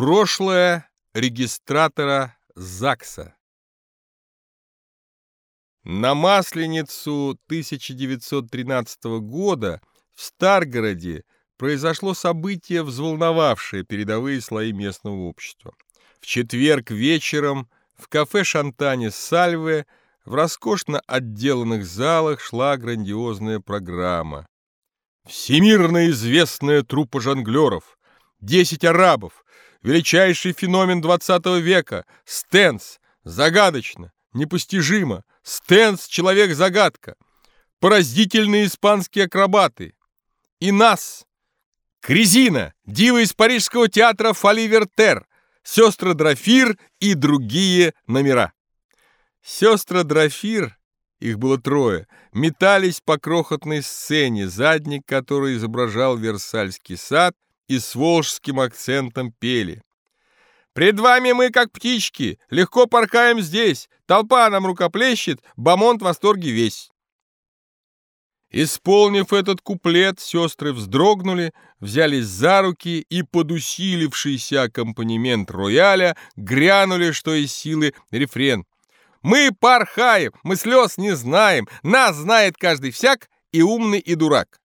Прошлое регистратора ЗАГСа На Масленицу 1913 года в Старгороде произошло событие, взволновавшее передовые слои местного общества. В четверг вечером в кафе «Шантане Сальве» в роскошно отделанных залах шла грандиозная программа. Всемирно известная труппа жонглеров, десять арабов, величайший феномен XX века, Стенс, загадочно, непостижимо, Стенс — человек-загадка, поразительные испанские акробаты. И нас, Кризина, дива из парижского театра Фаливертер, сестры Драфир и другие номера. Сестры Драфир, их было трое, метались по крохотной сцене, задник которой изображал Версальский сад и с волжским акцентом пели. «Пред вами мы, как птички, легко поркаем здесь, толпа нам рукоплещет, бамонт в восторге весь». Исполнив этот куплет, сестры вздрогнули, взялись за руки и под усилившийся аккомпанемент рояля грянули, что из силы, рефрен. «Мы пархаем, мы слез не знаем, нас знает каждый всяк, и умный, и дурак».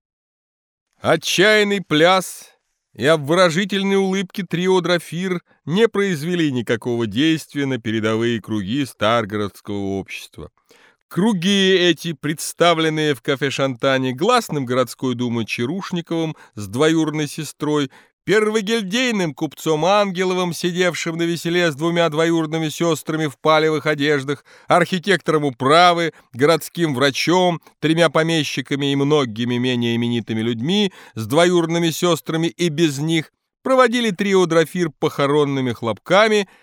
Отчаянный пляс и обворожительные улыбки трио Драфир не произвели никакого действия на передовые круги Старгородского общества. Круги эти, представленные в кафе «Шантане» гласным городской думы Чарушниковым с двоюродной сестрой, первогильдейным купцом Ангеловым, сидевшим на веселе с двумя двоюродными сестрами в палевых одеждах, архитектором управы, городским врачом, тремя помещиками и многими менее именитыми людьми, с двоюродными сестрами и без них, проводили трио Дрофир похоронными хлопками —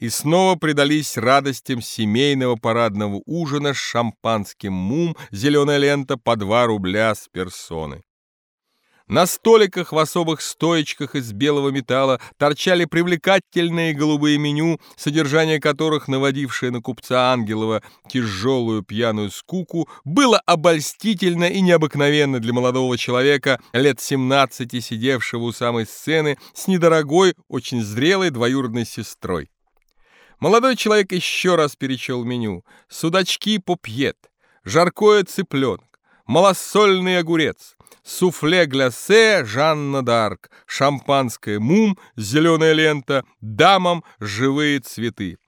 и снова предались радостям семейного парадного ужина с шампанским мум, зеленая лента по 2 рубля с персоны. На столиках в особых стоечках из белого металла торчали привлекательные голубые меню, содержание которых, наводившее на купца Ангелова тяжелую пьяную скуку, было обольстительно и необыкновенно для молодого человека лет 17, сидевшего у самой сцены с недорогой, очень зрелой двоюродной сестрой. Молодой человек еще раз перечел меню. Судачки попьет, жаркое цыпленок, малосольный огурец, суфле глясе Жанна Д'Арк, шампанское мум, зеленая лента, дамам живые цветы.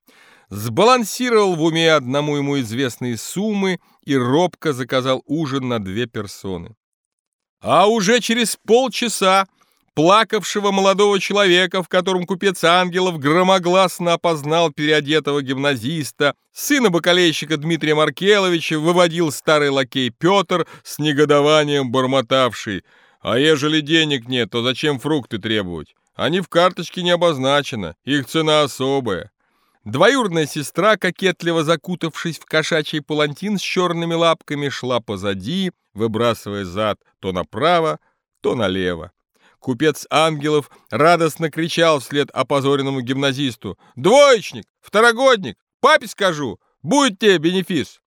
Сбалансировал в уме одному ему известные суммы и робко заказал ужин на две персоны. А уже через полчаса плакавшего молодого человека, в котором купец Ангелов громогласно опознал переодетого гимназиста, сына бакалейщика Дмитрия Маркеловича выводил старый лакей Петр с негодованием бормотавший. «А ежели денег нет, то зачем фрукты требовать? Они в карточке не обозначены, их цена особая». Двоюродная сестра, кокетливо закутавшись в кошачий палантин с черными лапками, шла позади, выбрасывая зад то направо, то налево. Купец Ангелов радостно кричал вслед опозоренному гимназисту. «Двоечник! Второгодник! Папе скажу! Будет тебе бенефис!»